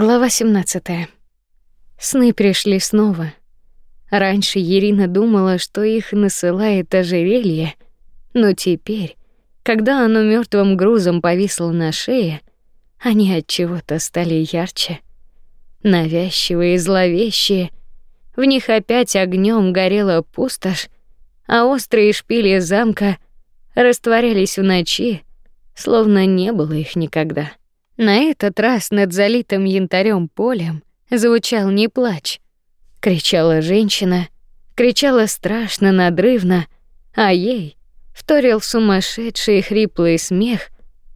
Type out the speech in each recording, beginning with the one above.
Глава 17. Сны пришли снова. Раньше Ирина думала, что их насылает ожерелье, но теперь, когда оно мертвым грузом повисло на шее, они от чего-то стали ярче, навязчивые зловещие. В них опять огнем горела пустошь, а острые шпили замка растворялись в ночи, словно не было их никогда. На этот раз над залитым янтарем полем звучал не плач. Кричала женщина, кричала страшно, надрывно, а ей вторил сумасшедший хриплый смех.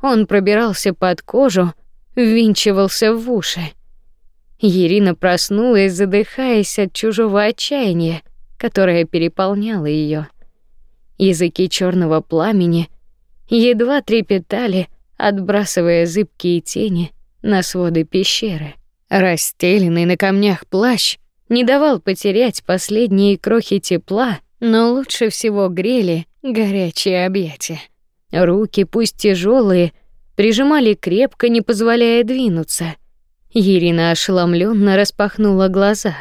Он пробирался под кожу, ввинчивался в уши. Ирина проснулась, задыхаясь от чужого отчаяния, которое переполняло ее. Языки черного пламени едва трепетали, отбрасывая зыбкие тени на своды пещеры. Расстеленный на камнях плащ не давал потерять последние крохи тепла, но лучше всего грели горячие объятия. Руки, пусть тяжелые, прижимали крепко, не позволяя двинуться. Ирина ошеломленно распахнула глаза.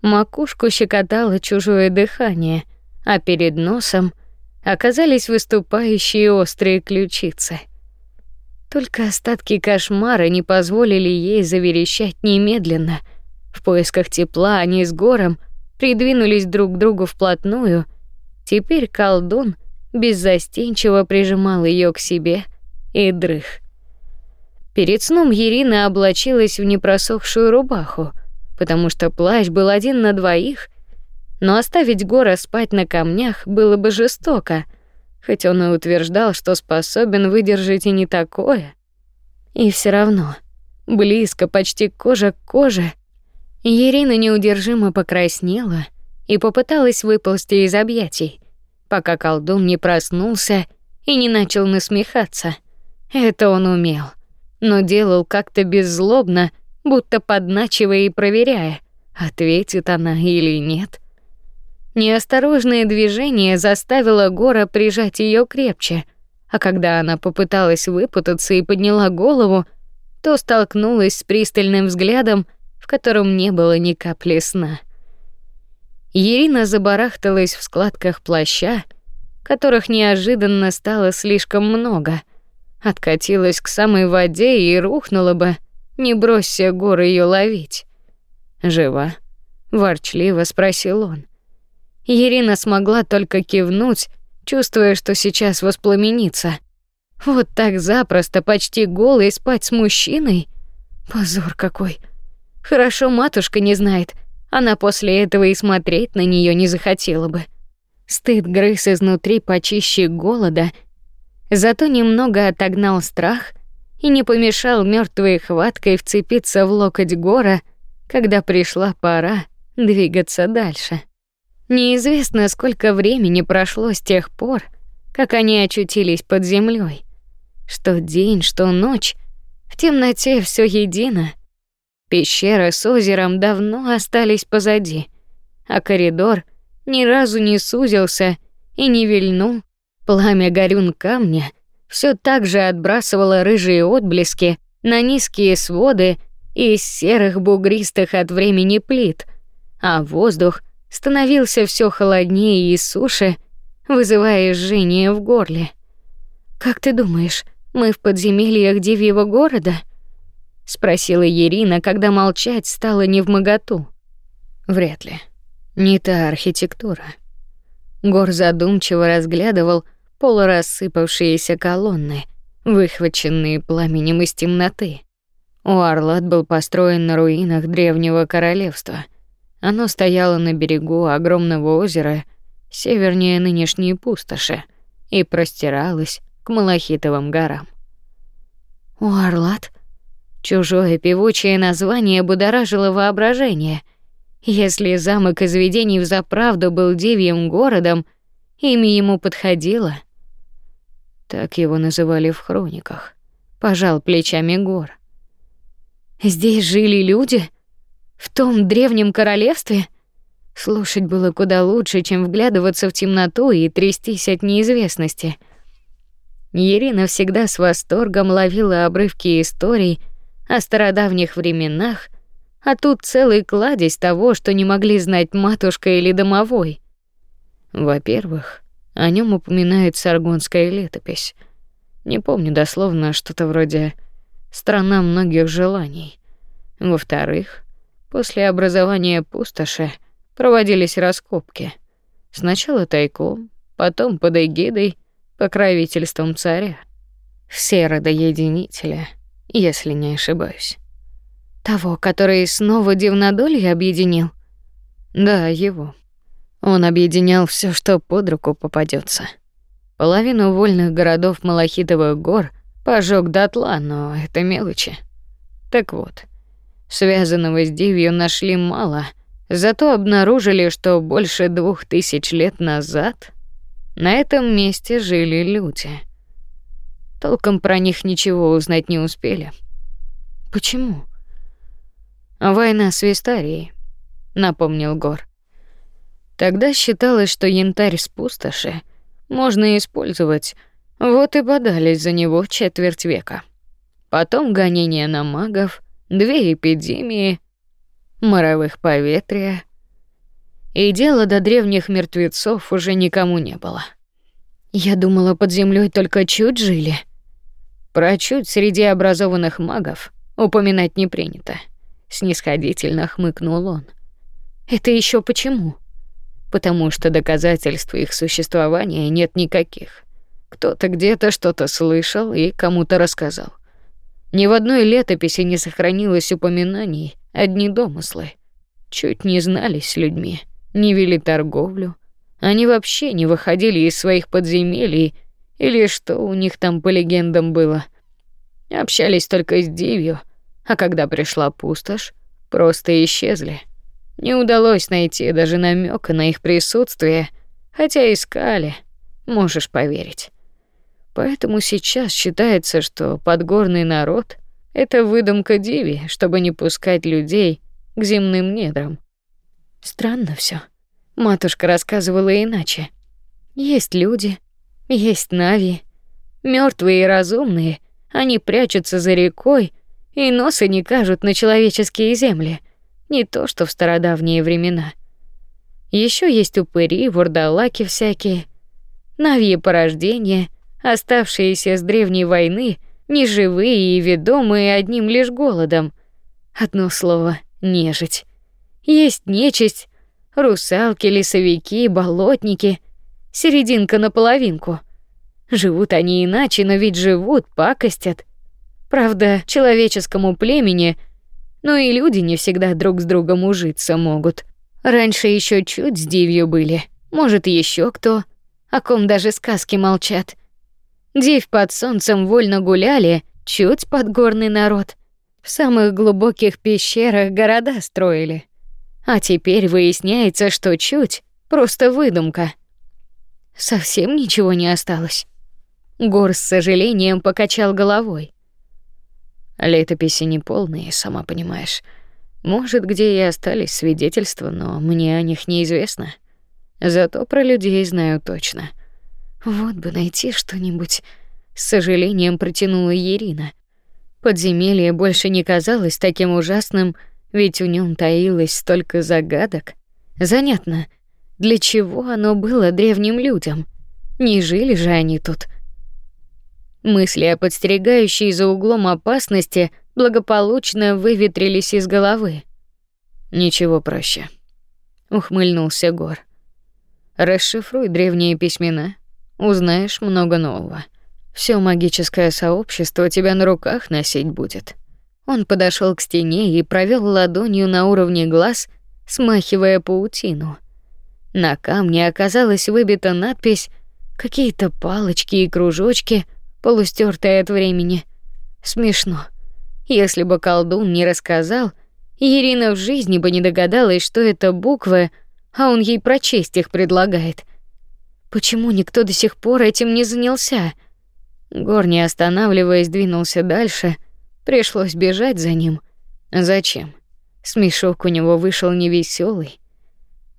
Макушку щекотало чужое дыхание, а перед носом оказались выступающие острые ключицы — только остатки кошмара не позволили ей заверещать немедленно. В поисках тепла они с Гором придвинулись друг к другу вплотную. Теперь колдун беззастенчиво прижимал ее к себе и дрых. Перед сном Ирина облачилась в непросохшую рубаху, потому что плащ был один на двоих, но оставить Гора спать на камнях было бы жестоко — хоть он и утверждал, что способен выдержать и не такое. И все равно, близко, почти кожа к коже, Ирина неудержимо покраснела и попыталась выползти из объятий, пока колдун не проснулся и не начал насмехаться. Это он умел, но делал как-то беззлобно, будто подначивая и проверяя, ответит она или нет. Неосторожное движение заставило Гора прижать ее крепче, а когда она попыталась выпутаться и подняла голову, то столкнулась с пристальным взглядом, в котором не было ни капли сна. Ирина забарахталась в складках плаща, которых неожиданно стало слишком много. Откатилась к самой воде и рухнула бы, не бросься горы ее ловить. «Жива?» — ворчливо спросил он. Ирина смогла только кивнуть, чувствуя, что сейчас воспламенится. Вот так запросто, почти голой спать с мужчиной? Позор какой. Хорошо матушка не знает. Она после этого и смотреть на нее не захотела бы. Стыд грыз изнутри почище голода, зато немного отогнал страх и не помешал мертвой хваткой вцепиться в локоть Гора, когда пришла пора двигаться дальше. Неизвестно, сколько времени прошло с тех пор, как они очутились под землей. Что день, что ночь, в темноте все едино. Пещера с озером давно остались позади, а коридор ни разу не сузился и не вильнул. Пламя горюн камня все так же отбрасывало рыжие отблески на низкие своды из серых бугристых от времени плит, а воздух — становился все холоднее и суше, вызывая жжение в горле. Как ты думаешь, мы в подземельях Дивьего города? спросила Ирина, когда молчать стало невмоготу. Вряд ли. Не та архитектура. Гор задумчиво разглядывал полурассыпавшиеся колонны, выхваченные пламенем из темноты. Уарлат был построен на руинах древнего королевства, оно стояло на берегу огромного озера, севернее нынешней пустоши, и простиралось к Малахитовым горам. Уарлат Чужое певучее название будоражило воображение. Если замок из видений взаправду был девьим городом, имя ему подходило. Так его называли в хрониках. Пожал плечами Гор. Здесь жили люди, в том древнем королевстве? Слушать было куда лучше, чем вглядываться в темноту и трястись от неизвестности. Ирина всегда с восторгом ловила обрывки историй о стародавних временах, а тут целый кладезь того, что не могли знать матушка или домовой. Во-первых, о нем упоминает Саргонская летопись. Не помню дословно, что-то вроде «страна многих желаний». Во-вторых, после образования пустоши проводились раскопки. Сначала тайком, потом под эгидой, покровительством царя. Все родоединители, если не ошибаюсь. Того, который снова Дивнодолье объединил? Да, его. Он объединял все, что под руку попадется. Половину вольных городов Малахитовых гор пожег дотла, но это мелочи. Так вот, связанного с Дивью нашли мало, зато обнаружили, что больше двух тысяч лет назад на этом месте жили люди. Толком про них ничего узнать не успели. Почему? Война с Вистарией, напомнил Гор. Тогда считалось, что янтарь с пустоши можно использовать. Вот и бодались за него четверть века. Потом гонения на магов, две эпидемии, моровых поветрия. И дело до древних мертвецов уже никому не было. Я думала, под землей только чуть жили. Про чуть среди образованных магов упоминать не принято снисходительно хмыкнул он. Это еще почему? Потому что доказательств их существования нет никаких. Кто-то где-то что-то слышал и кому-то рассказал. Ни в одной летописи не сохранилось упоминаний, одни домыслы. Чуть не знались людьми, не вели торговлю. Они вообще не выходили из своих подземелий или что у них там по легендам было. Общались только с Дивью — а когда пришла пустошь, просто исчезли. Не удалось найти даже намека на их присутствие, хотя искали, можешь поверить. Поэтому сейчас считается, что подгорный народ это выдумка Диви, чтобы не пускать людей к земным недрам. Странно все. Матушка рассказывала иначе. Есть люди, есть нави, мертвые и разумные, они прячутся за рекой и носа не кажут на человеческие земли, не то что в стародавние времена. Еще есть упыри, вурдалаки всякие, навьи порождения, оставшиеся с древней войны, неживые и ведомые одним лишь голодом. Одно слово — нежить. Есть нечисть, русалки, лесовики, болотники, серединка на половинку. Живут они иначе, но ведь живут, пакостят — Правда, человеческому племени, но и люди не всегда друг с другом ужиться могут. Раньше еще чуть с дивью были, может, еще кто, о ком даже сказки молчат. Див под солнцем вольно гуляли, чуть подгорный народ. В самых глубоких пещерах города строили. А теперь выясняется, что чуть просто выдумка. Совсем ничего не осталось. Гор с сожалением покачал головой. Летописи неполные, сама понимаешь. Может, где и остались свидетельства, но мне о них неизвестно. Зато про людей знаю точно. Вот бы найти что-нибудь. С сожалением протянула Ирина. Подземелье больше не казалось таким ужасным, ведь в нем таилось столько загадок. Занятно, для чего оно было древним людям? Не жили же они тут. Мысли о подстерегающей за углом опасности благополучно выветрились из головы. Ничего проще, ухмыльнулся Гор. Расшифруй древние письмена, узнаешь много нового. Все магическое сообщество тебя на руках носить будет. Он подошел к стене и провел ладонью на уровне глаз, смахивая паутину. На камне оказалась выбита надпись, какие-то палочки и кружочки, полустертая от времени. Смешно. Если бы колдун не рассказал, Ирина в жизни бы не догадалась, что это буквы, а он ей прочесть их предлагает. Почему никто до сих пор этим не занялся? Гор, не останавливаясь, двинулся дальше. Пришлось бежать за ним. Зачем? Смешок у него вышел невеселый.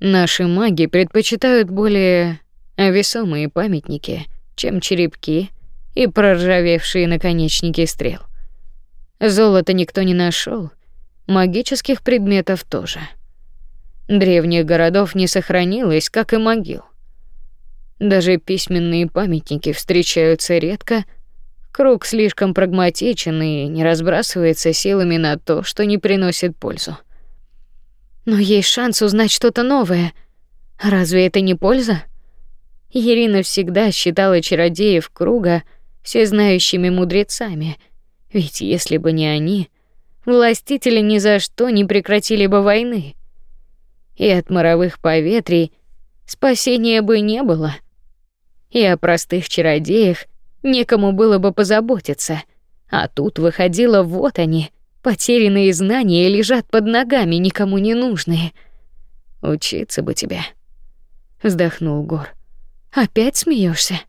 Наши маги предпочитают более весомые памятники, чем черепки и проржавевшие наконечники стрел. Золота никто не нашел, магических предметов тоже. Древних городов не сохранилось, как и могил. Даже письменные памятники встречаются редко. Круг слишком прагматичен и не разбрасывается силами на то, что не приносит пользу. Но есть шанс узнать что-то новое. Разве это не польза? Ирина всегда считала чародеев круга всезнающими мудрецами, ведь если бы не они, властители ни за что не прекратили бы войны. И от моровых поветрий спасения бы не было. И о простых чародеях некому было бы позаботиться. А тут выходило вот они, потерянные знания лежат под ногами, никому не нужные. Учиться бы тебе. Вздохнул Гор. Опять смеешься?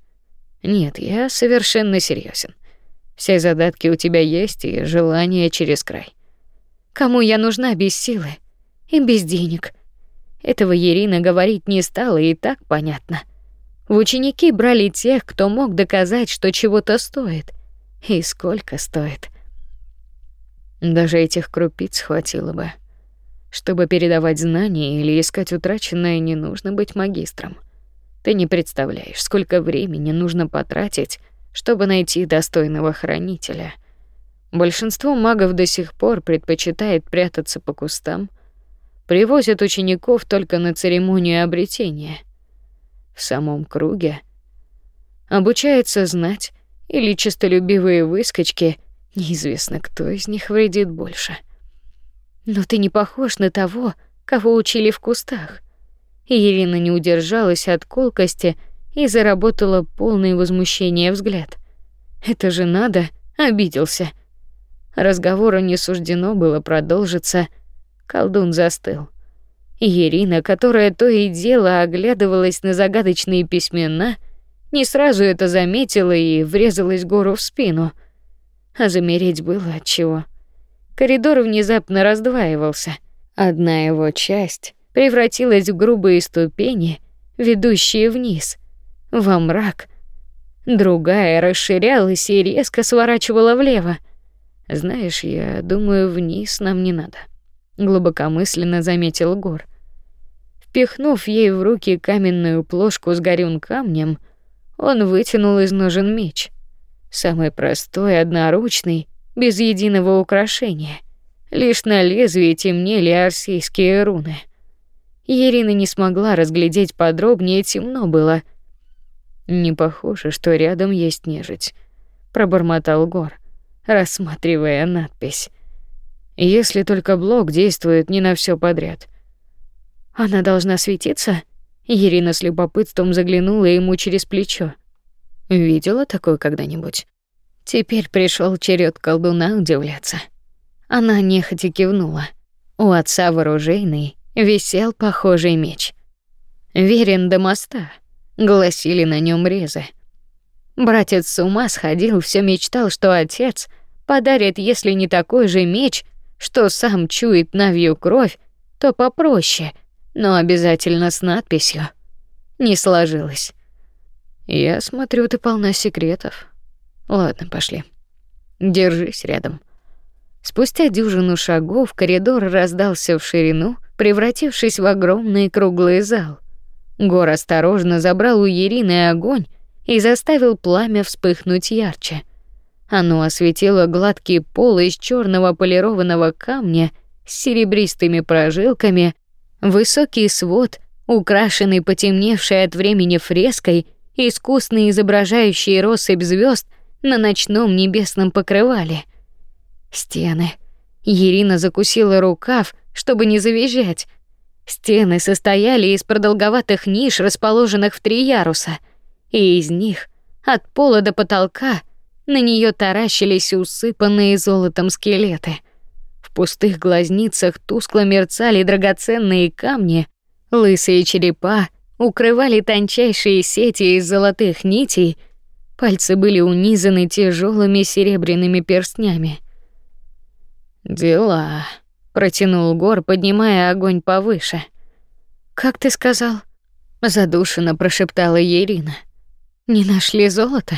Нет, я совершенно серьезен. Все задатки у тебя есть и желание через край. Кому я нужна без силы и без денег? Этого Ирина говорить не стала, и так понятно. В ученики брали тех, кто мог доказать, что чего-то стоит. И сколько стоит. Даже этих крупиц хватило бы. Чтобы передавать знания или искать утраченное, не нужно быть магистром. Ты не представляешь, сколько времени нужно потратить, чтобы найти достойного хранителя. Большинство магов до сих пор предпочитает прятаться по кустам, привозят учеников только на церемонию обретения. В самом круге обучается знать или честолюбивые выскочки, неизвестно, кто из них вредит больше. Но ты не похож на того, кого учили в кустах. Ирина не удержалась от колкости и заработала полное возмущение взгляд. Это же надо, обиделся. Разговору не суждено было продолжиться. Колдун застыл. Ирина, которая то и дело оглядывалась на загадочные письмена, не сразу это заметила и врезалась гору в спину. А замереть было от чего. Коридор внезапно раздваивался. Одна его часть превратилась в грубые ступени, ведущие вниз, во мрак. Другая расширялась и резко сворачивала влево. Знаешь, я думаю, вниз нам не надо, глубокомысленно заметил Гор. Впихнув ей в руки каменную плошку с горюн камнем, он вытянул из ножен меч. Самый простой, одноручный, без единого украшения. Лишь на лезвии темнели арсийские руны. Ирина не смогла разглядеть подробнее, темно было. Не похоже, что рядом есть нежить, пробормотал Гор, рассматривая надпись. Если только блок действует не на все подряд. Она должна светиться? Ирина с любопытством заглянула ему через плечо. Видела такое когда-нибудь? Теперь пришел черед колдуна удивляться. Она нехотя кивнула. У отца вооруженный, висел похожий меч. Верен до моста, гласили на нем резы. Братец с ума сходил, все мечтал, что отец подарит, если не такой же меч, что сам чует навью кровь, то попроще, но обязательно с надписью. Не сложилось. Я смотрю, ты полна секретов. Ладно, пошли. Держись рядом. Спустя дюжину шагов коридор раздался в ширину, превратившись в огромный круглый зал. Гор осторожно забрал у Ирины огонь и заставил пламя вспыхнуть ярче. Оно осветило гладкий пол из черного полированного камня с серебристыми прожилками, высокий свод, украшенный потемневшей от времени фреской, искусно изображающий россыпь звезд на ночном небесном покрывале. Стены. Ирина закусила рукав, чтобы не завизжать. Стены состояли из продолговатых ниш, расположенных в три яруса, и из них, от пола до потолка, на нее таращились усыпанные золотом скелеты. В пустых глазницах тускло мерцали драгоценные камни, лысые черепа укрывали тончайшие сети из золотых нитей, пальцы были унизаны тяжелыми серебряными перстнями. Дела протянул Гор, поднимая огонь повыше. Как ты сказал? задушенно прошептала Ирина. Не нашли золота?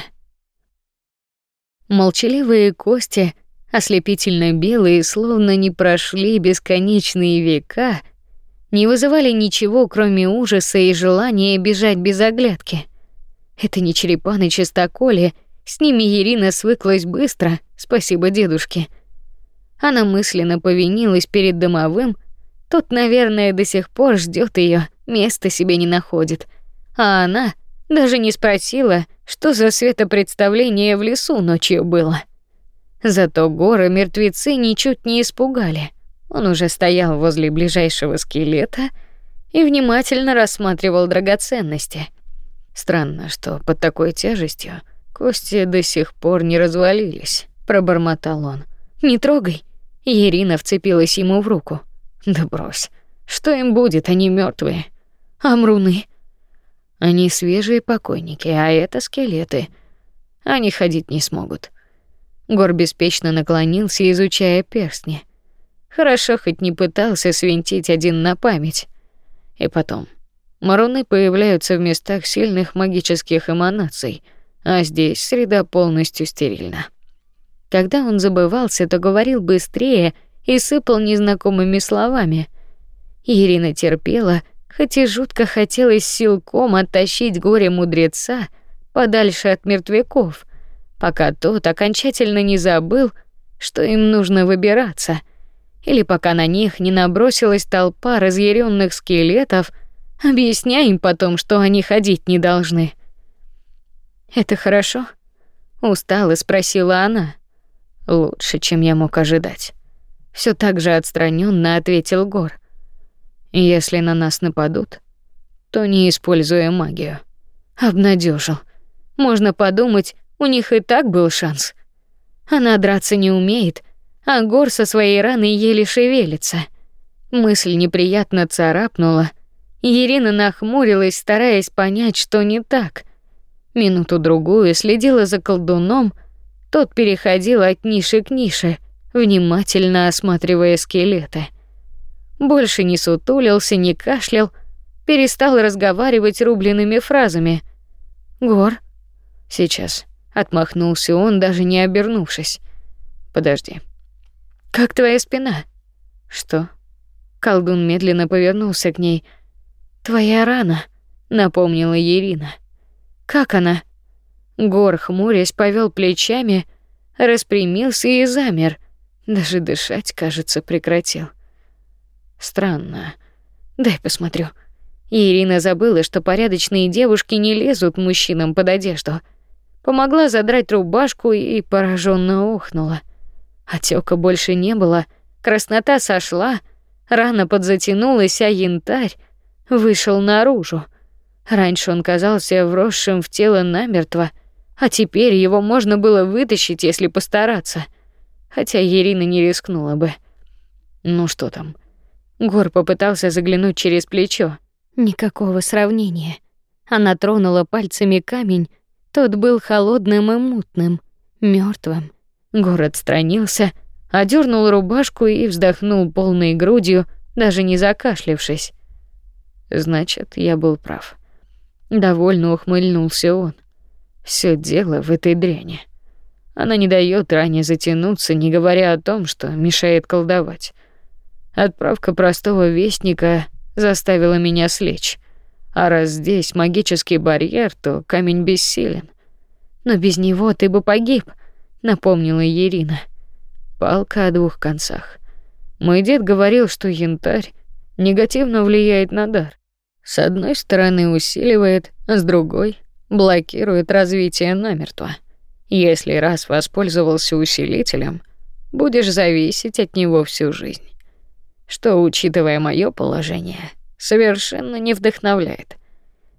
Молчаливые кости ослепительно белые, словно не прошли бесконечные века, не вызывали ничего, кроме ужаса и желания бежать без оглядки. Это не черепа на чистоколе, с ними Ирина свыклась быстро, спасибо дедушке. Она мысленно повинилась перед домовым, тот, наверное, до сих пор ждет ее, места себе не находит. А она даже не спросила, что за светопредставление в лесу ночью было. Зато горы мертвецы ничуть не испугали. Он уже стоял возле ближайшего скелета и внимательно рассматривал драгоценности. Странно, что под такой тяжестью кости до сих пор не развалились, пробормотал он. Не трогай. Ирина вцепилась ему в руку. Да брось. Что им будет, они мертвые. Мруны? Они свежие покойники, а это скелеты. Они ходить не смогут. Гор беспечно наклонился, изучая перстни. Хорошо хоть не пытался свинтить один на память. И потом, маруны появляются в местах сильных магических эманаций, а здесь среда полностью стерильна. Когда он забывался, то говорил быстрее и сыпал незнакомыми словами. Ирина терпела, хоть и жутко хотелось силком оттащить горе мудреца подальше от мертвяков, пока тот окончательно не забыл, что им нужно выбираться, или пока на них не набросилась толпа разъяренных скелетов, объясняя им потом, что они ходить не должны. Это хорошо? устало спросила она. Лучше, чем я мог ожидать. Все так же отстраненно ответил Гор. Если на нас нападут, то не используя магию. Обнадежил. Можно подумать, у них и так был шанс. Она драться не умеет, а Гор со своей раной еле шевелится. Мысль неприятно царапнула. Ирина нахмурилась, стараясь понять, что не так. Минуту-другую следила за колдуном, тот переходил от ниши к нише, внимательно осматривая скелеты. Больше не сутулился, не кашлял, перестал разговаривать рубленными фразами. «Гор?» «Сейчас», Отмахнулся он, даже не обернувшись. Подожди. Как твоя спина? Что? Колдун медленно повернулся к ней. Твоя рана, напомнила Ирина. Как она? Гор хмурясь повел плечами, распрямился и замер. Даже дышать, кажется, прекратил. Странно. Дай посмотрю. Ирина забыла, что порядочные девушки не лезут мужчинам под одежду помогла задрать рубашку и пораженно охнула. Отека больше не было, краснота сошла, рана подзатянулась, а янтарь вышел наружу. Раньше он казался вросшим в тело намертво, а теперь его можно было вытащить, если постараться. Хотя Ирина не рискнула бы. Ну что там? Гор попытался заглянуть через плечо. Никакого сравнения. Она тронула пальцами камень, тот был холодным и мутным, мертвым. Город странился, одернул рубашку и вздохнул полной грудью, даже не закашлявшись. Значит, я был прав. Довольно ухмыльнулся он. Все дело в этой дряни. Она не дает ране затянуться, не говоря о том, что мешает колдовать. Отправка простого вестника заставила меня слечь. А раз здесь магический барьер, то камень бессилен. Но без него ты бы погиб, напомнила Ирина. Палка о двух концах. Мой дед говорил, что янтарь негативно влияет на дар. С одной стороны усиливает, а с другой блокирует развитие намертво. Если раз воспользовался усилителем, будешь зависеть от него всю жизнь. Что, учитывая моё положение, совершенно не вдохновляет.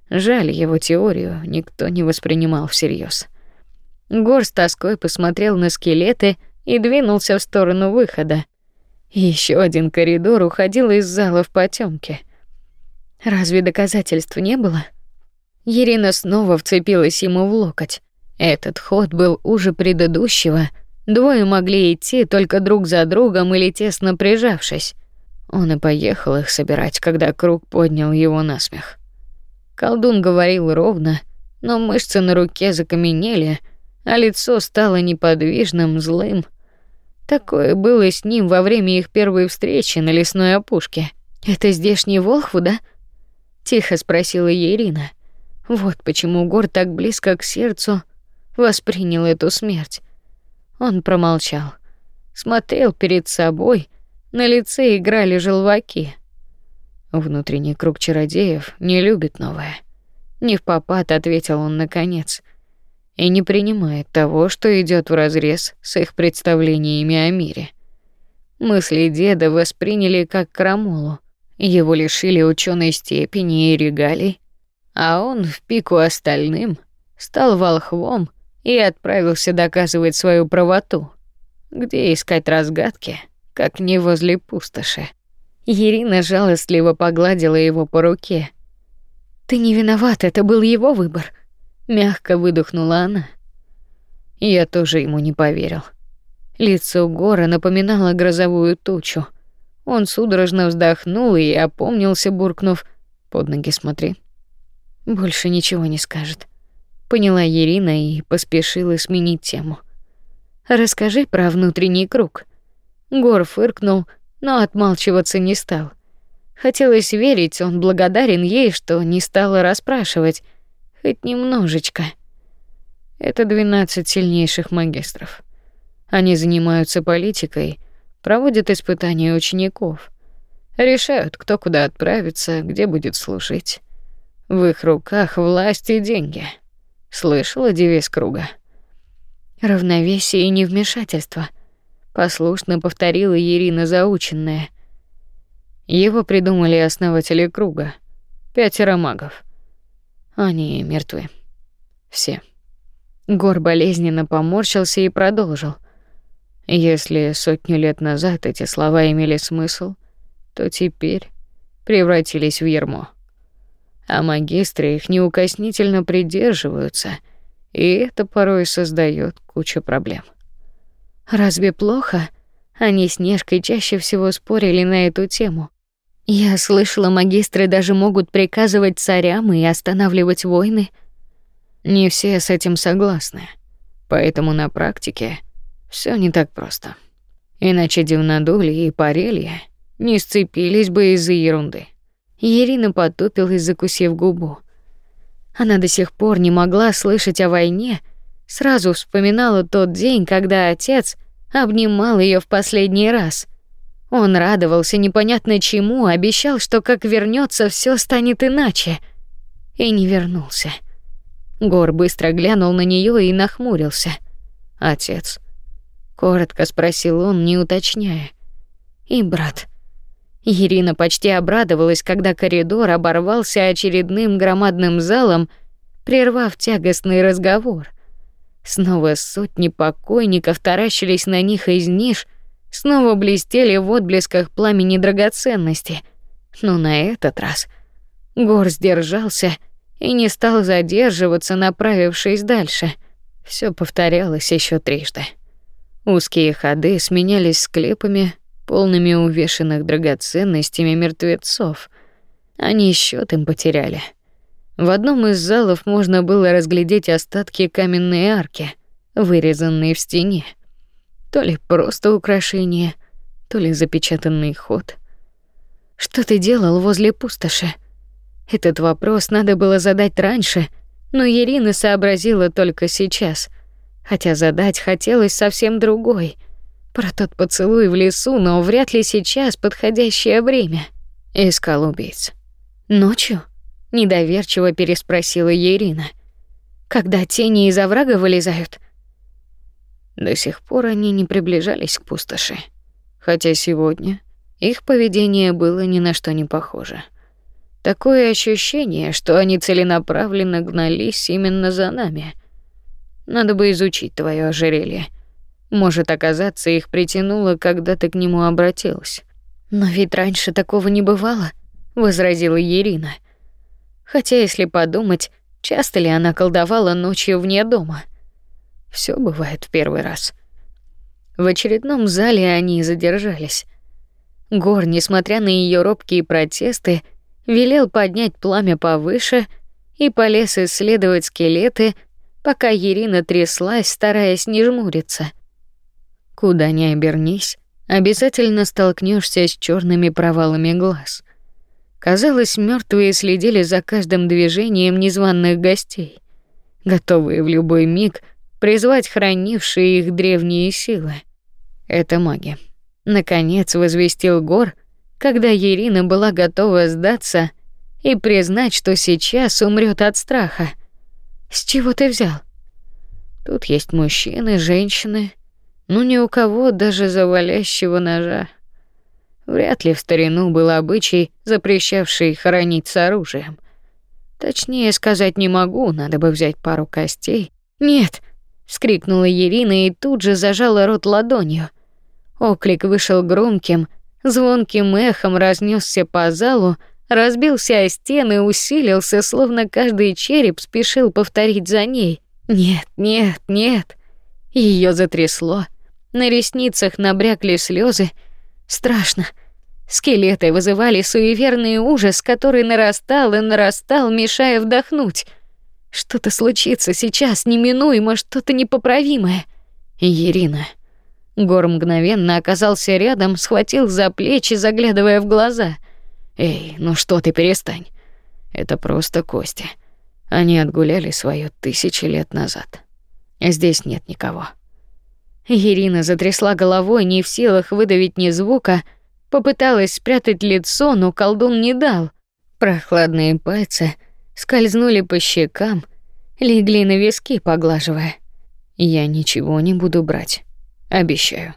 Жаль, его теорию никто не воспринимал всерьез. Гор с тоской посмотрел на скелеты и двинулся в сторону выхода. Еще один коридор уходил из зала в потемке. Разве доказательств не было? Ирина снова вцепилась ему в локоть. Этот ход был уже предыдущего. Двое могли идти только друг за другом или тесно прижавшись. Он и поехал их собирать, когда круг поднял его на смех. Колдун говорил ровно, но мышцы на руке закаменели, а лицо стало неподвижным, злым. Такое было с ним во время их первой встречи на лесной опушке. Это здешний Волхву, да? тихо спросила Ирина. Вот почему Гор так близко к сердцу воспринял эту смерть. Он промолчал, смотрел перед собой, на лице играли желваки. Внутренний круг чародеев не любит новое. Не в попад ответил он наконец и не принимает того, что идет вразрез с их представлениями о мире. Мысли деда восприняли как крамолу. Его лишили ученой степени и регалий, а он в пику остальным стал волхвом и отправился доказывать свою правоту. Где искать разгадки, как не возле пустоши? Ирина жалостливо погладила его по руке. Ты не виноват, это был его выбор, мягко выдохнула она. Я тоже ему не поверил. Лицо Гора напоминало грозовую тучу. Он судорожно вздохнул и опомнился, буркнув: "Под ноги смотри". Больше ничего не скажет. Поняла Ирина и поспешила сменить тему. Расскажи про внутренний круг. Гор фыркнул, но отмалчиваться не стал. Хотелось верить, он благодарен ей, что не стала расспрашивать, хоть немножечко. Это двенадцать сильнейших магистров. Они занимаются политикой, проводят испытания учеников, решают, кто куда отправится, где будет служить. В их руках власть и деньги. Слышала девиз круга. Равновесие и невмешательство. Послушно повторила Ирина заученное. Его придумали основатели круга. Пятеро магов. Они мертвы. Все. Гор болезненно поморщился и продолжил. Если сотню лет назад эти слова имели смысл, то теперь превратились в ермо а магистры их неукоснительно придерживаются, и это порой создает кучу проблем. Разве плохо? Они с Нежкой чаще всего спорили на эту тему. Я слышала, магистры даже могут приказывать царям и останавливать войны. Не все с этим согласны. Поэтому на практике все не так просто. Иначе Дивнодули и Парелья не сцепились бы из-за ерунды. Ирина потупилась, закусив губу. Она до сих пор не могла слышать о войне, сразу вспоминала тот день, когда отец обнимал ее в последний раз. Он радовался непонятно чему, обещал, что как вернется, все станет иначе. И не вернулся. Гор быстро глянул на нее и нахмурился. Отец, коротко спросил он, не уточняя. И брат. Ирина почти обрадовалась, когда коридор оборвался очередным громадным залом, прервав тягостный разговор. Снова сотни покойников таращились на них из ниш, снова блестели в отблесках пламени драгоценности. Но на этот раз Гор сдержался и не стал задерживаться, направившись дальше. Все повторялось еще трижды. Узкие ходы сменялись склепами, полными увешанных драгоценностями мертвецов. Они счет им потеряли. В одном из залов можно было разглядеть остатки каменной арки, вырезанные в стене. То ли просто украшение, то ли запечатанный ход. Что ты делал возле пустоши? Этот вопрос надо было задать раньше, но Ирина сообразила только сейчас, хотя задать хотелось совсем другой — про тот поцелуй в лесу, но вряд ли сейчас подходящее время. Искал убийц. Ночью? Недоверчиво переспросила Ирина. Когда тени из оврага вылезают? До сих пор они не приближались к пустоши. Хотя сегодня их поведение было ни на что не похоже. Такое ощущение, что они целенаправленно гнались именно за нами. Надо бы изучить твое ожерелье. Может оказаться, их притянуло, когда ты к нему обратилась. Но ведь раньше такого не бывало, возразила Ирина. Хотя, если подумать, часто ли она колдовала ночью вне дома? Все бывает в первый раз. В очередном зале они задержались. Гор, несмотря на ее робкие протесты, велел поднять пламя повыше и полез исследовать скелеты, пока Ирина тряслась, стараясь не жмуриться. Куда ни обернись, обязательно столкнешься с черными провалами глаз. Казалось, мертвые следили за каждым движением незваных гостей, готовые в любой миг призвать хранившие их древние силы. Это маги. Наконец возвестил Гор, когда Ирина была готова сдаться и признать, что сейчас умрет от страха. С чего ты взял? Тут есть мужчины, женщины, ну ни у кого даже завалящего ножа. Вряд ли в старину был обычай, запрещавший хоронить с оружием. Точнее сказать не могу, надо бы взять пару костей. Нет, вскрикнула Ирина и тут же зажала рот ладонью. Оклик вышел громким, звонким эхом разнесся по залу, разбился о стены усилился, словно каждый череп спешил повторить за ней. Нет, нет, нет. Ее затрясло. На ресницах набрякли слезы. Страшно. Скелеты вызывали суеверный ужас, который нарастал и нарастал, мешая вдохнуть. Что-то случится сейчас, неминуемо, что-то непоправимое. Ирина. Гор мгновенно оказался рядом, схватил за плечи, заглядывая в глаза. Эй, ну что ты, перестань. Это просто кости. Они отгуляли свое тысячи лет назад. Здесь нет никого. Ирина затрясла головой, не в силах выдавить ни звука, попыталась спрятать лицо, но колдун не дал. Прохладные пальцы скользнули по щекам, легли на виски, поглаживая. Я ничего не буду брать, обещаю.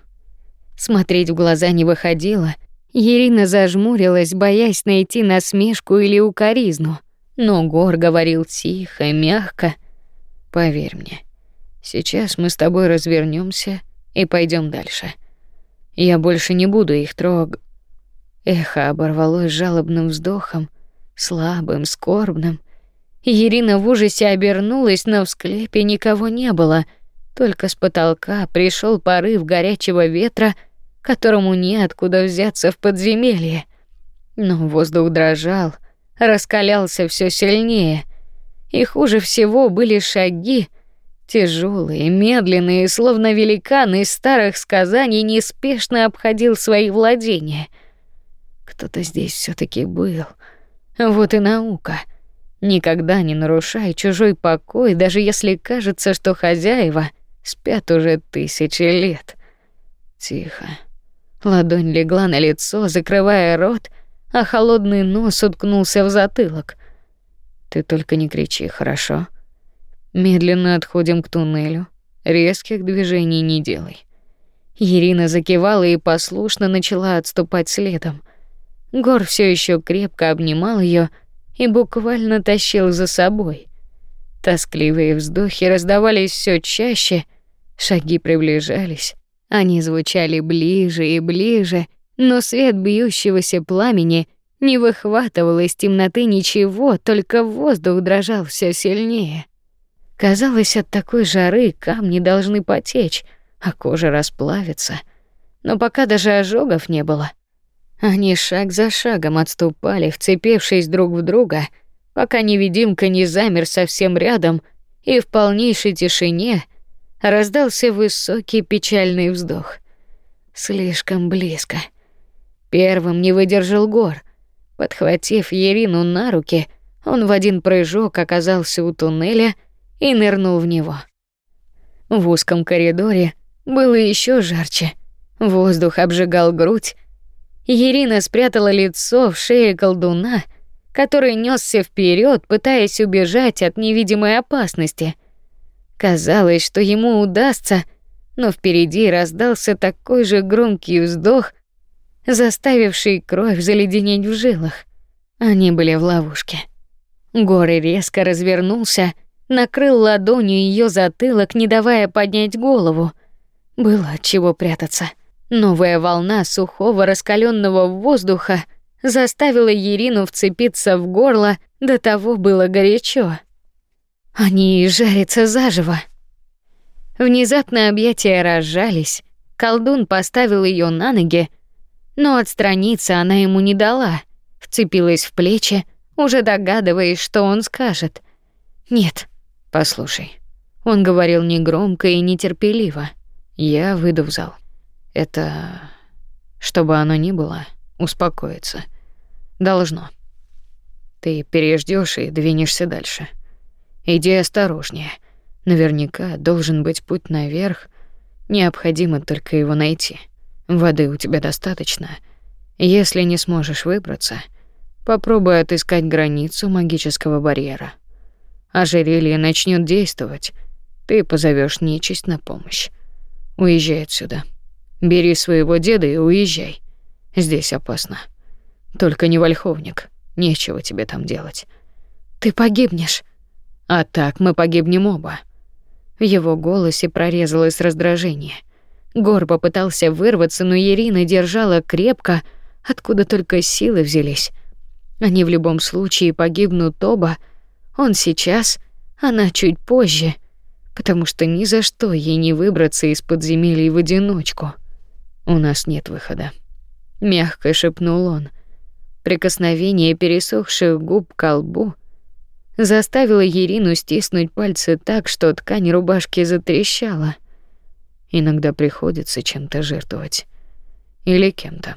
Смотреть в глаза не выходило. Ирина зажмурилась, боясь найти насмешку или укоризну. Но Гор говорил тихо, мягко. Поверь мне, Сейчас мы с тобой развернемся и пойдем дальше. Я больше не буду их трог. Эхо оборвалось жалобным вздохом, слабым, скорбным. Ирина в ужасе обернулась, но в склепе никого не было. Только с потолка пришел порыв горячего ветра, которому неоткуда взяться в подземелье. Но воздух дрожал, раскалялся все сильнее. И хуже всего были шаги, Тяжелый, медленный, словно великан из старых сказаний, неспешно обходил свои владения. Кто-то здесь все таки был. Вот и наука. Никогда не нарушай чужой покой, даже если кажется, что хозяева спят уже тысячи лет. Тихо. Ладонь легла на лицо, закрывая рот, а холодный нос уткнулся в затылок. Ты только не кричи, хорошо? Медленно отходим к туннелю. Резких движений не делай. Ирина закивала и послушно начала отступать следом. Гор все еще крепко обнимал ее и буквально тащил за собой. Тоскливые вздохи раздавались все чаще, шаги приближались. Они звучали ближе и ближе, но свет бьющегося пламени не выхватывал из темноты ничего, только воздух дрожал все сильнее. Казалось, от такой жары камни должны потечь, а кожа расплавиться. Но пока даже ожогов не было. Они шаг за шагом отступали, вцепившись друг в друга, пока невидимка не замер совсем рядом, и в полнейшей тишине раздался высокий печальный вздох. Слишком близко. Первым не выдержал Гор. Подхватив Ерину на руки, он в один прыжок оказался у туннеля и нырнул в него. В узком коридоре было еще жарче. Воздух обжигал грудь. Ирина спрятала лицо в шее колдуна, который нёсся вперед, пытаясь убежать от невидимой опасности. Казалось, что ему удастся, но впереди раздался такой же громкий вздох, заставивший кровь заледенеть в жилах. Они были в ловушке. Горы резко развернулся накрыл ладонью ее затылок, не давая поднять голову. Было от чего прятаться. Новая волна сухого раскаленного воздуха заставила Ерину вцепиться в горло, до того было горячо. Они жарятся заживо. Внезапно объятия разжались. Колдун поставил ее на ноги, но отстраниться она ему не дала. Вцепилась в плечи, уже догадываясь, что он скажет. Нет, Послушай. Он говорил негромко и нетерпеливо. Я выйду в зал. Это, чтобы оно ни было, успокоится. Должно. Ты переждешь и двинешься дальше. Иди осторожнее. Наверняка должен быть путь наверх. Необходимо только его найти. Воды у тебя достаточно. Если не сможешь выбраться, попробуй отыскать границу магического барьера. Ожерелье начнет действовать. Ты позовешь нечисть на помощь. Уезжай отсюда. Бери своего деда и уезжай. Здесь опасно. Только не вольховник. Нечего тебе там делать. Ты погибнешь. А так мы погибнем оба. В его голосе прорезалось раздражение. Гор попытался вырваться, но Ирина держала крепко, откуда только силы взялись. Они в любом случае погибнут оба. Он сейчас, она чуть позже, потому что ни за что ей не выбраться из подземелья в одиночку. У нас нет выхода, мягко шепнул он. Прикосновение пересохших губ к лбу заставило Ирину стиснуть пальцы так, что ткань рубашки затрещала. Иногда приходится чем-то жертвовать или кем-то.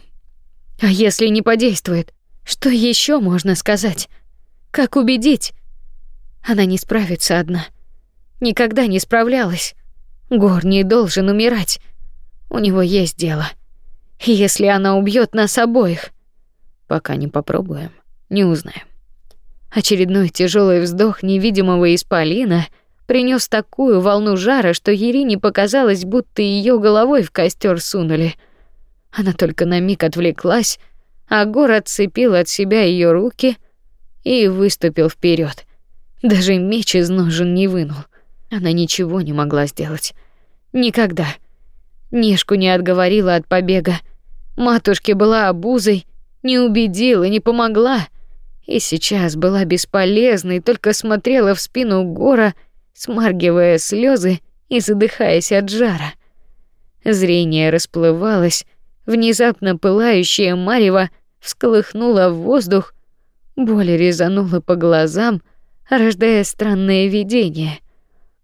А если не подействует, что еще можно сказать? Как убедить? Она не справится одна. Никогда не справлялась. Гор не должен умирать. У него есть дело. Если она убьет нас обоих, пока не попробуем, не узнаем. Очередной тяжелый вздох невидимого исполина принес такую волну жара, что Ерине показалось, будто ее головой в костер сунули. Она только на миг отвлеклась, а Гор отцепил от себя ее руки и выступил вперед. Даже меч из ножен не вынул. Она ничего не могла сделать. Никогда. Нешку не отговорила от побега. Матушке была обузой, не убедила, не помогла и сейчас была бесполезной, только смотрела в спину Гора, смаргивая слезы и задыхаясь от жара. Зрение расплывалось, внезапно пылающее марево всколыхнуло в воздух, боль резанула по глазам, рождая странное видение.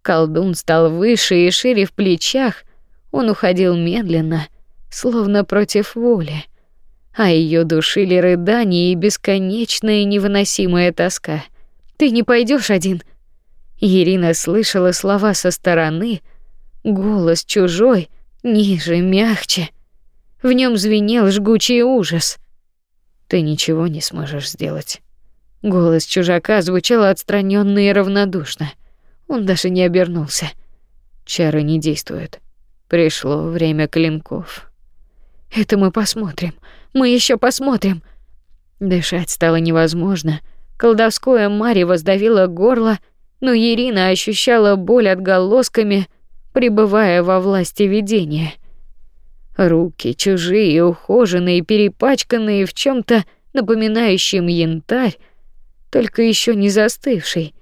Колдун стал выше и шире в плечах, он уходил медленно, словно против воли а ее душили рыдания и бесконечная невыносимая тоска. Ты не пойдешь один. Ирина слышала слова со стороны, голос чужой, ниже, мягче. В нем звенел жгучий ужас. Ты ничего не сможешь сделать. Голос чужака звучал отстраненно и равнодушно. Он даже не обернулся. Чары не действуют. Пришло время клинков. Это мы посмотрим. Мы еще посмотрим. Дышать стало невозможно. Колдовское марево сдавило горло, но Ирина ощущала боль отголосками, пребывая во власти видения. Руки чужие, ухоженные, перепачканные в чем то напоминающем янтарь, только еще не застывший,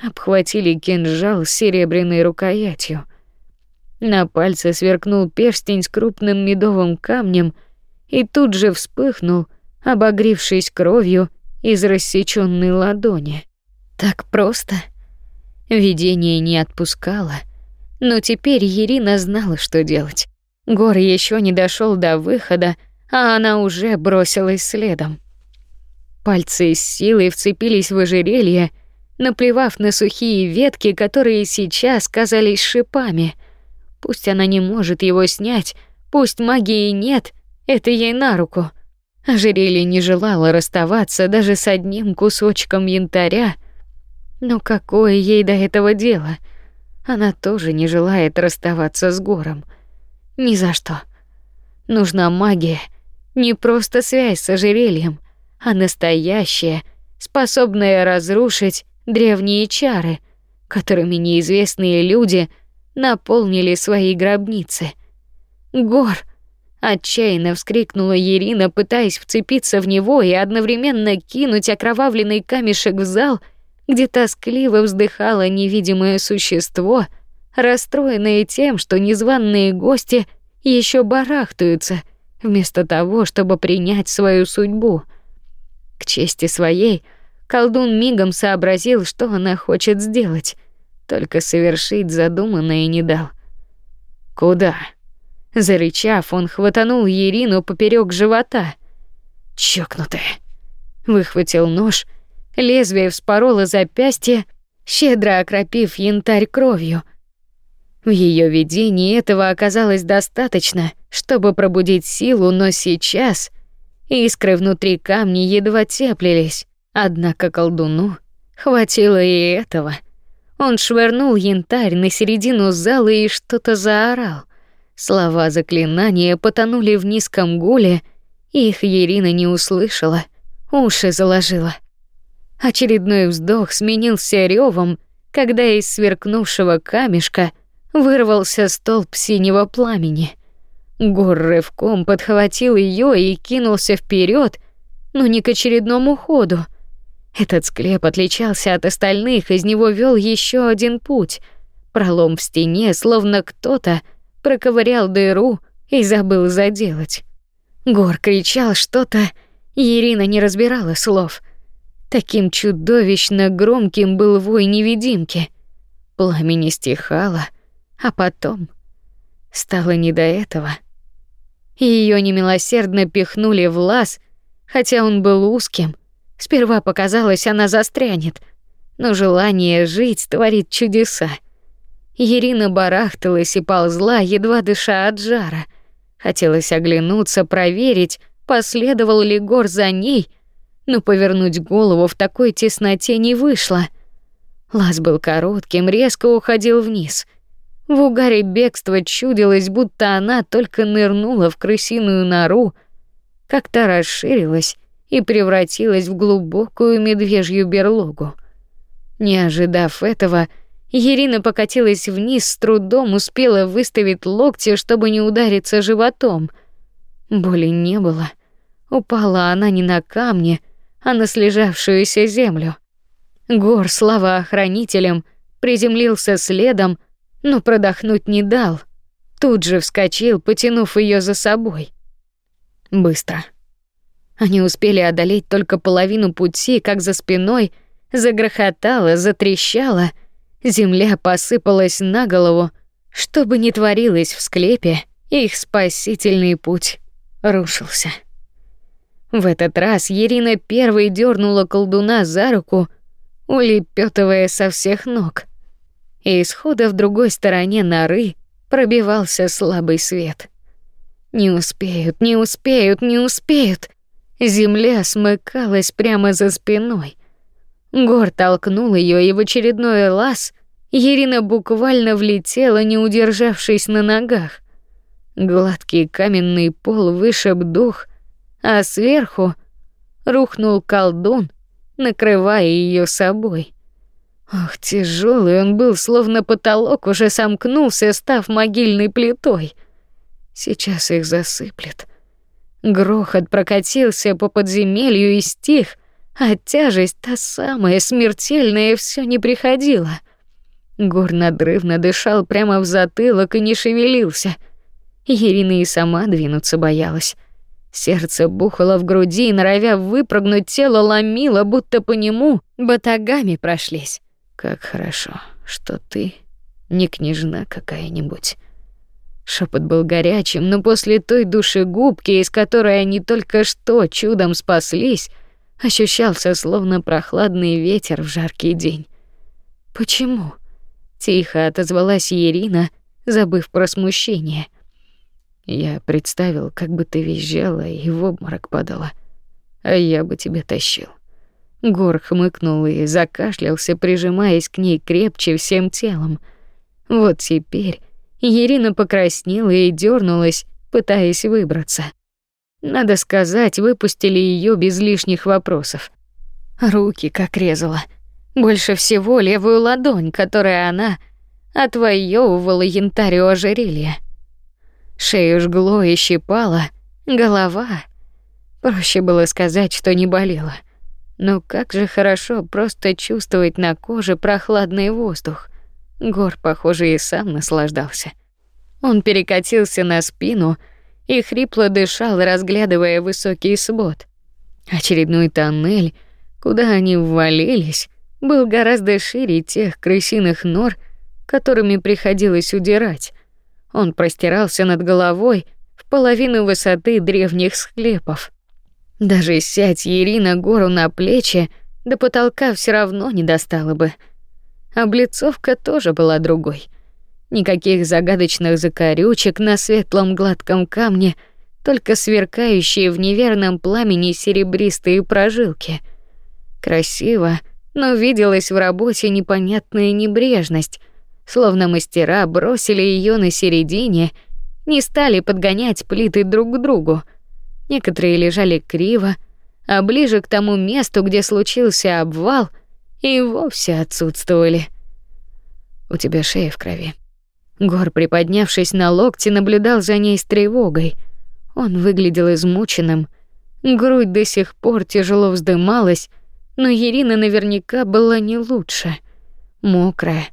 обхватили кинжал с серебряной рукоятью. На пальце сверкнул перстень с крупным медовым камнем — и тут же вспыхнул, обогревшись кровью из рассечённой ладони. Так просто. Видение не отпускало, но теперь Ирина знала, что делать. Гор еще не дошел до выхода, а она уже бросилась следом. Пальцы с силой вцепились в ожерелье, наплевав на сухие ветки, которые сейчас казались шипами. Пусть она не может его снять, пусть магии нет, это ей на руку. Ожерелье не желало расставаться даже с одним кусочком янтаря. Но какое ей до этого дело? Она тоже не желает расставаться с гором. Ни за что. Нужна магия, не просто связь с ожерельем, а настоящая, способная разрушить древние чары, которыми неизвестные люди наполнили свои гробницы. Гор Отчаянно вскрикнула Ирина, пытаясь вцепиться в него и одновременно кинуть окровавленный камешек в зал, где тоскливо вздыхало невидимое существо, расстроенное тем, что незваные гости еще барахтаются, вместо того, чтобы принять свою судьбу. К чести своей, колдун мигом сообразил, что она хочет сделать, только совершить задуманное не дал. Куда? Зарычав, он хватанул Ерину поперек живота. Чокнутая. Выхватил нож, лезвие вспороло запястье, щедро окропив янтарь кровью. В ее видении этого оказалось достаточно, чтобы пробудить силу, но сейчас искры внутри камня едва теплились. Однако колдуну хватило и этого. Он швырнул янтарь на середину зала и что-то заорал. Слова заклинания потонули в низком гуле, их Ирина не услышала, уши заложила. Очередной вздох сменился ревом, когда из сверкнувшего камешка вырвался столб синего пламени. Гор рывком подхватил ее и кинулся вперед, но не к очередному ходу. Этот склеп отличался от остальных, из него вел еще один путь. Пролом в стене, словно кто-то проковырял дыру и забыл заделать. Гор кричал что-то, Ирина не разбирала слов. Таким чудовищно громким был вой невидимки. Пламя не стихало, а потом стало не до этого. Ее немилосердно пихнули в лаз, хотя он был узким. Сперва показалось, она застрянет, но желание жить творит чудеса. Ирина барахталась и ползла, едва дыша от жара. Хотелось оглянуться, проверить, последовал ли Гор за ней, но повернуть голову в такой тесноте не вышло. Лаз был коротким, резко уходил вниз — в угаре бегства чудилось, будто она только нырнула в крысиную нору, как-то расширилась и превратилась в глубокую медвежью берлогу. Не ожидав этого, Ирина покатилась вниз, с трудом успела выставить локти, чтобы не удариться животом. Боли не было. Упала она не на камни, а на слежавшуюся землю. Гор, слава охранителям, приземлился следом, но продохнуть не дал. Тут же вскочил, потянув ее за собой. Быстро. Они успели одолеть только половину пути, как за спиной загрохотало, затрещало, земля посыпалась на голову. Что бы ни творилось в склепе, их спасительный путь рушился. В этот раз Ирина первой дернула колдуна за руку, улепетывая со всех ног и исхода в другой стороне норы пробивался слабый свет. Не успеют, не успеют, не успеют. Земля смыкалась прямо за спиной. Гор толкнул ее, и в очередной лаз Ирина буквально влетела, не удержавшись на ногах. Гладкий каменный пол вышиб дух, а сверху рухнул колдун, накрывая ее собой. Ах, тяжелый он был, словно потолок уже сомкнулся, став могильной плитой. Сейчас их засыплет. Грохот прокатился по подземелью и стих, а тяжесть та самая смертельная все не приходила. Гор надрывно дышал прямо в затылок и не шевелился. Ирина и сама двинуться боялась. Сердце бухало в груди, норовя выпрыгнуть, тело ломило, будто по нему батагами прошлись. Как хорошо, что ты не княжна какая-нибудь. Шепот был горячим, но после той душегубки, из которой они только что чудом спаслись, ощущался словно прохладный ветер в жаркий день. Почему? Тихо отозвалась Ирина, забыв про смущение. Я представил, как бы ты визжала и в обморок падала, а я бы тебя тащил. Гор хмыкнул и закашлялся, прижимаясь к ней крепче всем телом. Вот теперь Ирина покраснела и дернулась, пытаясь выбраться. Надо сказать, выпустили ее без лишних вопросов. Руки как резала. Больше всего левую ладонь, которой она отвоевывала янтарь у ожерелья. Шею жгло и щипало, голова... Проще было сказать, что не болела. Но как же хорошо просто чувствовать на коже прохладный воздух. Гор, похоже, и сам наслаждался. Он перекатился на спину и хрипло дышал, разглядывая высокий свод. Очередной тоннель, куда они ввалились, был гораздо шире тех крысиных нор, которыми приходилось удирать. Он простирался над головой в половину высоты древних склепов. Даже сядь Ирина гору на плечи, до потолка все равно не достала бы. Облицовка тоже была другой. Никаких загадочных закорючек на светлом гладком камне, только сверкающие в неверном пламени серебристые прожилки. Красиво, но виделась в работе непонятная небрежность, словно мастера бросили ее на середине, не стали подгонять плиты друг к другу. Некоторые лежали криво, а ближе к тому месту, где случился обвал, и вовсе отсутствовали. У тебя шея в крови. Гор, приподнявшись на локте, наблюдал за ней с тревогой. Он выглядел измученным, грудь до сих пор тяжело вздымалась, но Ирина наверняка была не лучше. Мокрая,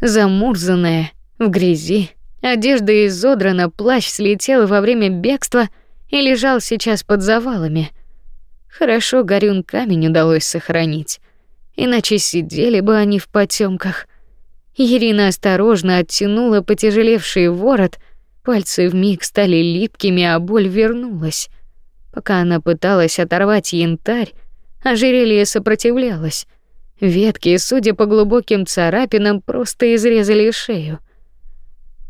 замурзанная, в грязи, одежда изодрана, плащ слетел во время бегства и лежал сейчас под завалами. Хорошо горюн камень удалось сохранить, иначе сидели бы они в потемках. Ирина осторожно оттянула потяжелевший ворот, пальцы вмиг стали липкими, а боль вернулась. Пока она пыталась оторвать янтарь, ожерелье сопротивлялось. Ветки, судя по глубоким царапинам, просто изрезали шею.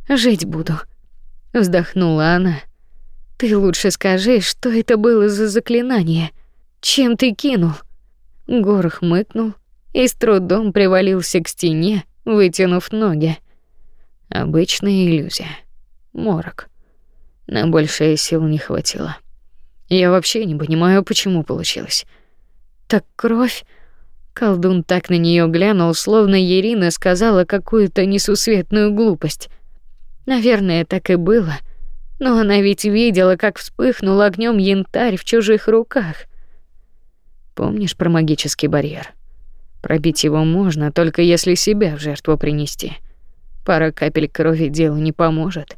Жить буду, вздохнула она. Ты лучше скажи, что это было за заклинание? Чем ты кинул? Гор хмыкнул и с трудом привалился к стене, вытянув ноги. Обычная иллюзия. Морок. На большее сил не хватило. Я вообще не понимаю, почему получилось. Так кровь Колдун так на нее глянул, словно Ирина сказала какую-то несусветную глупость. Наверное, так и было. Но она ведь видела, как вспыхнул огнем янтарь в чужих руках. Помнишь про магический барьер? Пробить его можно, только если себя в жертву принести. Пара капель крови делу не поможет.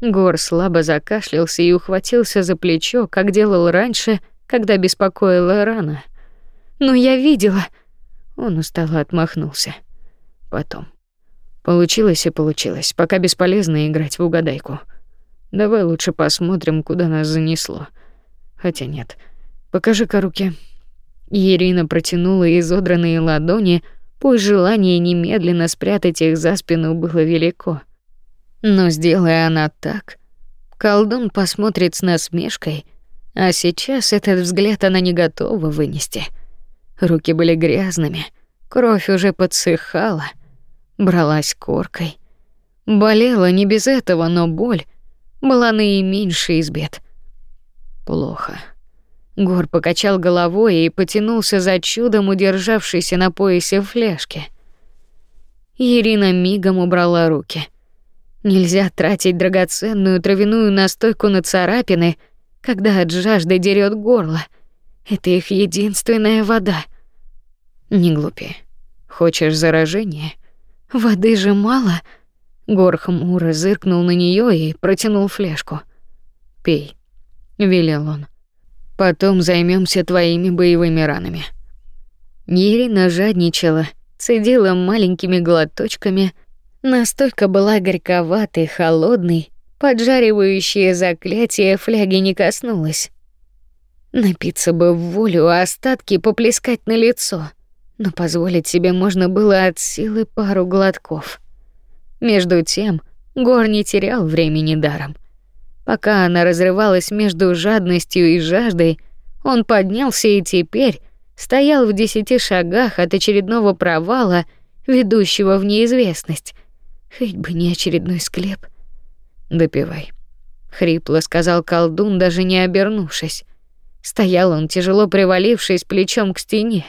Гор слабо закашлялся и ухватился за плечо, как делал раньше, когда беспокоила рана. Но я видела. Он устало отмахнулся. Потом. Получилось и получилось. Пока бесполезно играть в угадайку. Давай лучше посмотрим, куда нас занесло. Хотя нет. Покажи-ка руки. Ирина протянула изодранные ладони, пусть желание немедленно спрятать их за спину было велико. Но сделая она так, колдун посмотрит с насмешкой, а сейчас этот взгляд она не готова вынести. Руки были грязными, кровь уже подсыхала, бралась коркой. Болела не без этого, но боль была наименьшей из бед. Плохо. Гор покачал головой и потянулся за чудом удержавшейся на поясе фляжки. Ирина мигом убрала руки. Нельзя тратить драгоценную травяную настойку на царапины, когда от жажды дерет горло. Это их единственная вода. Не глупи. Хочешь заражение? Воды же мало. Гор хмуро зыркнул на нее и протянул фляжку. Пей, велел он. Потом займемся твоими боевыми ранами. Ирина жадничала, цедила маленькими глоточками. Настойка была горьковатой, холодной, поджаривающее заклятие фляги не коснулось. Напиться бы в волю, а остатки поплескать на лицо. Но позволить себе можно было от силы пару глотков. Между тем, Гор не терял времени даром. Пока она разрывалась между жадностью и жаждой, он поднялся и теперь стоял в десяти шагах от очередного провала, ведущего в неизвестность. Хоть бы не очередной склеп. Допивай, хрипло сказал колдун, даже не обернувшись. Стоял он, тяжело привалившись плечом к стене,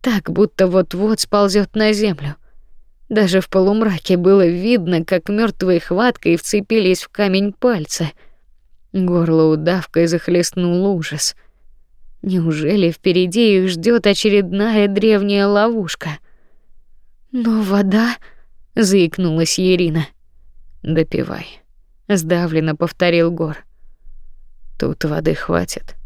так будто вот-вот сползет на землю. Даже в полумраке было видно, как мертвой хваткой вцепились в камень пальцы. Горло удавкой захлестнул ужас. Неужели впереди их ждет очередная древняя ловушка? Но вода, заикнулась Ирина. Допивай, сдавленно повторил Гор. Тут воды хватит.